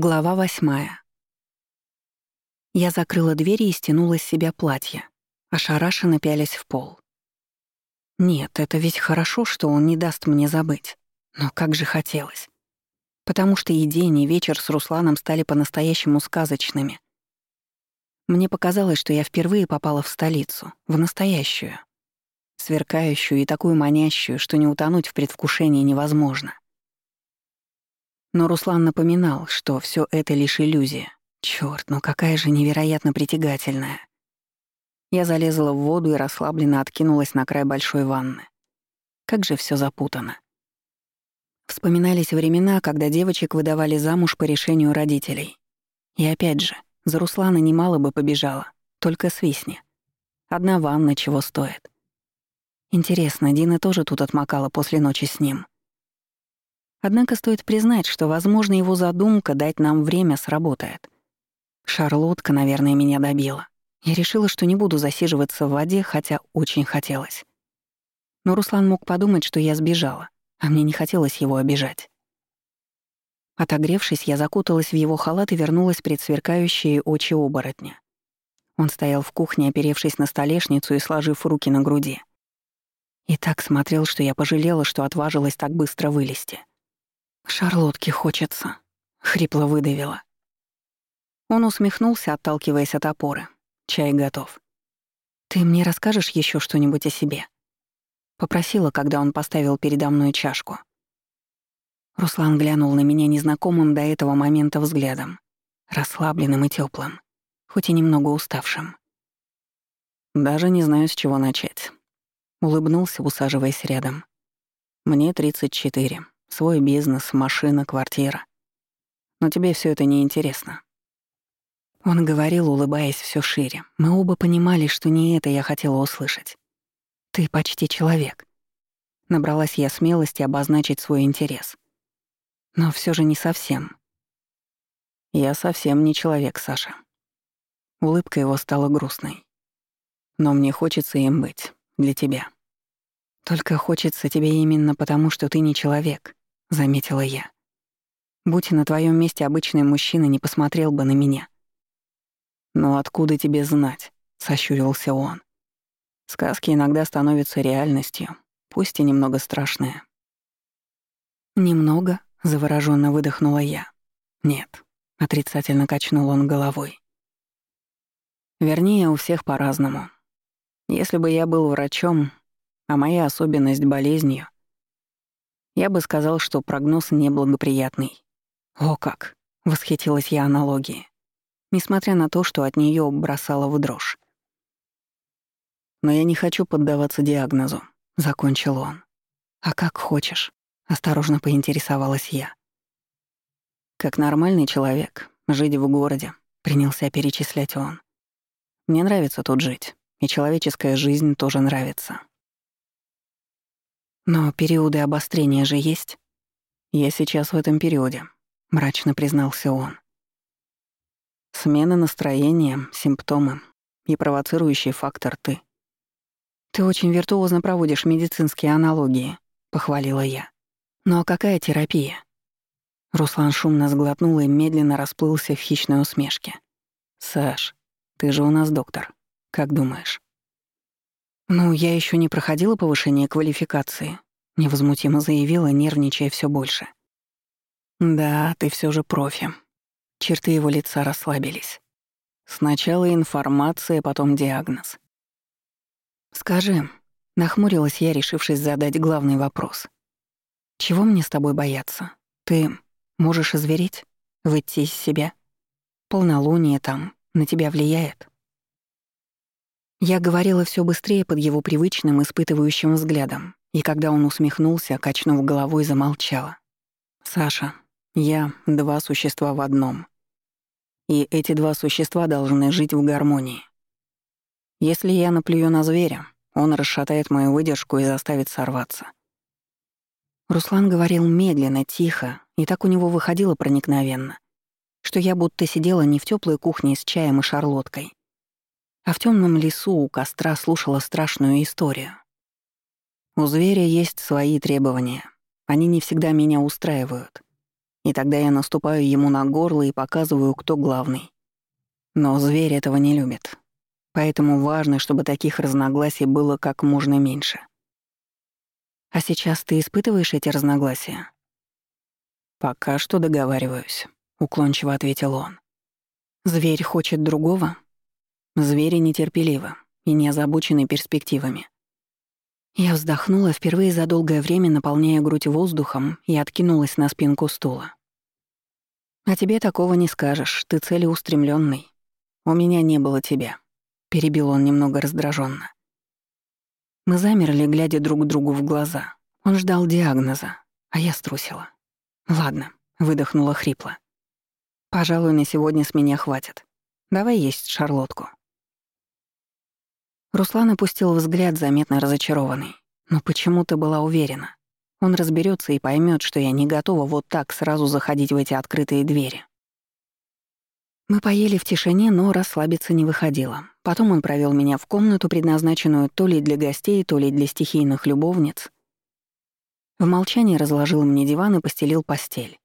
Глава восьмая. Я закрыла двери и стянула с себя платье, ошарашенно пялись в пол. Нет, это ведь хорошо, что он не даст мне забыть. Но как же хотелось. Потому что и день, и вечер с Русланом стали по-настоящему сказочными. Мне показалось, что я впервые попала в столицу, в настоящую. Сверкающую и такую манящую, что не утонуть в предвкушении невозможно. Но Руслан напоминал, что все это лишь иллюзия. Черт, ну какая же невероятно притягательная. Я залезла в воду и расслабленно откинулась на край большой ванны. Как же все запутано. Вспоминались времена, когда девочек выдавали замуж по решению родителей. И опять же, за Руслана немало бы побежала, только свистни. Одна ванна чего стоит. Интересно, Дина тоже тут отмокала после ночи с ним. Однако стоит признать, что, возможно, его задумка дать нам время сработает. Шарлотка, наверное, меня добила. Я решила, что не буду засиживаться в воде, хотя очень хотелось. Но Руслан мог подумать, что я сбежала, а мне не хотелось его обижать. Отогревшись, я закуталась в его халат и вернулась пред сверкающие очи оборотня. Он стоял в кухне, оперевшись на столешницу и сложив руки на груди. И так смотрел, что я пожалела, что отважилась так быстро вылезти. «Шарлотке хочется», — хрипло выдавила. Он усмехнулся, отталкиваясь от опоры. Чай готов. «Ты мне расскажешь еще что-нибудь о себе?» Попросила, когда он поставил передо мной чашку. Руслан глянул на меня незнакомым до этого момента взглядом, расслабленным и теплым, хоть и немного уставшим. «Даже не знаю, с чего начать», — улыбнулся, усаживаясь рядом. «Мне 34. Свой бизнес, машина, квартира. Но тебе все это не интересно. Он говорил, улыбаясь все шире. Мы оба понимали, что не это я хотела услышать. Ты почти человек. Набралась я смелости обозначить свой интерес. Но все же не совсем. Я совсем не человек, Саша. Улыбка его стала грустной. Но мне хочется им быть. Для тебя. Только хочется тебе именно потому, что ты не человек. — заметила я. «Будь на твоем месте обычный мужчина, не посмотрел бы на меня». «Но откуда тебе знать?» — сощурился он. «Сказки иногда становятся реальностью, пусть и немного страшные». «Немного?» — заворожённо выдохнула я. «Нет», — отрицательно качнул он головой. «Вернее, у всех по-разному. Если бы я был врачом, а моя особенность — болезнью, я бы сказал, что прогноз неблагоприятный. О как! Восхитилась я аналогией. Несмотря на то, что от нее бросала в дрожь. Но я не хочу поддаваться диагнозу, закончил он. А как хочешь, осторожно поинтересовалась я. Как нормальный человек, жить в городе, принялся перечислять он. Мне нравится тут жить, и человеческая жизнь тоже нравится. Но периоды обострения же есть. Я сейчас в этом периоде, мрачно признался он. Смена настроения, симптомы и провоцирующий фактор ты. Ты очень виртуозно проводишь медицинские аналогии, похвалила я. Ну а какая терапия? Руслан шумно сглотнул и медленно расплылся в хищной усмешке. «Саш, ты же у нас доктор. Как думаешь?» «Ну, я еще не проходила повышение квалификации», — невозмутимо заявила, нервничая все больше. «Да, ты все же профи». Черты его лица расслабились. Сначала информация, потом диагноз. «Скажи», — нахмурилась я, решившись задать главный вопрос. «Чего мне с тобой бояться? Ты можешь изверить? Выйти из себя? Полнолуние там на тебя влияет?» Я говорила все быстрее под его привычным испытывающим взглядом, и когда он усмехнулся, качнув головой, замолчала. «Саша, я — два существа в одном. И эти два существа должны жить в гармонии. Если я наплюю на зверя, он расшатает мою выдержку и заставит сорваться». Руслан говорил медленно, тихо, и так у него выходило проникновенно, что я будто сидела не в теплой кухне с чаем и шарлоткой, а в темном лесу у костра слушала страшную историю. У зверя есть свои требования. Они не всегда меня устраивают. И тогда я наступаю ему на горло и показываю, кто главный. Но зверь этого не любит. Поэтому важно, чтобы таких разногласий было как можно меньше. А сейчас ты испытываешь эти разногласия? Пока что договариваюсь, уклончиво ответил он. Зверь хочет другого? Звери нетерпеливы и не озабочены перспективами. Я вздохнула впервые за долгое время, наполняя грудь воздухом, и откинулась на спинку стула. «А тебе такого не скажешь, ты целеустремленный. У меня не было тебя», — перебил он немного раздраженно. Мы замерли, глядя друг другу в глаза. Он ждал диагноза, а я струсила. «Ладно», — выдохнула хрипло. «Пожалуй, на сегодня с меня хватит. Давай есть шарлотку». Руслан опустил взгляд, заметно разочарованный. Но почему-то была уверена. Он разберется и поймет, что я не готова вот так сразу заходить в эти открытые двери. Мы поели в тишине, но расслабиться не выходило. Потом он провел меня в комнату, предназначенную то ли для гостей, то ли для стихийных любовниц. В молчании разложил мне диван и постелил постель.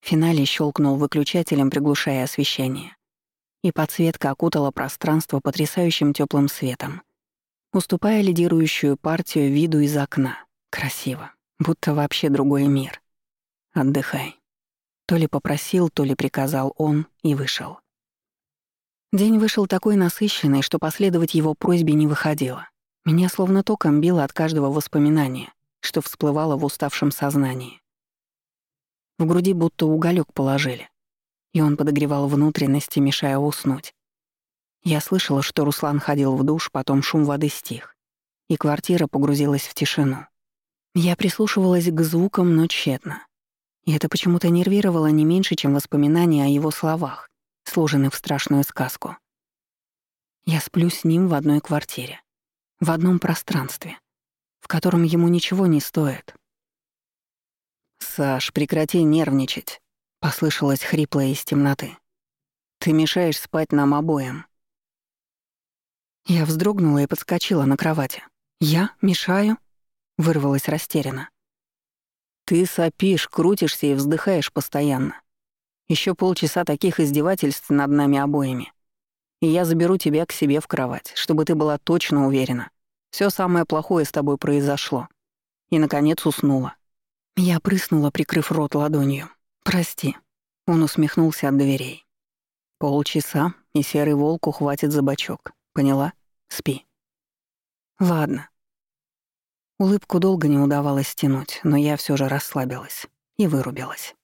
В финале щелкнул выключателем, приглушая освещение и подсветка окутала пространство потрясающим теплым светом, уступая лидирующую партию виду из окна. Красиво, будто вообще другой мир. Отдыхай. То ли попросил, то ли приказал он и вышел. День вышел такой насыщенный, что последовать его просьбе не выходило. Меня словно током било от каждого воспоминания, что всплывало в уставшем сознании. В груди будто уголек положили и он подогревал внутренности, мешая уснуть. Я слышала, что Руслан ходил в душ, потом шум воды стих, и квартира погрузилась в тишину. Я прислушивалась к звукам, но тщетно. И это почему-то нервировало не меньше, чем воспоминания о его словах, сложенных в страшную сказку. Я сплю с ним в одной квартире, в одном пространстве, в котором ему ничего не стоит. «Саш, прекрати нервничать», — послышалось хриплое из темноты. «Ты мешаешь спать нам обоим». Я вздрогнула и подскочила на кровати. «Я? Мешаю?» — вырвалась растерянно. «Ты сопишь, крутишься и вздыхаешь постоянно. Еще полчаса таких издевательств над нами обоими. И я заберу тебя к себе в кровать, чтобы ты была точно уверена. Все самое плохое с тобой произошло. И, наконец, уснула». Я прыснула, прикрыв рот ладонью. «Прости». Он усмехнулся от дверей. «Полчаса, и серый волк ухватит за бочок. Поняла? Спи». «Ладно». Улыбку долго не удавалось стянуть, но я все же расслабилась и вырубилась.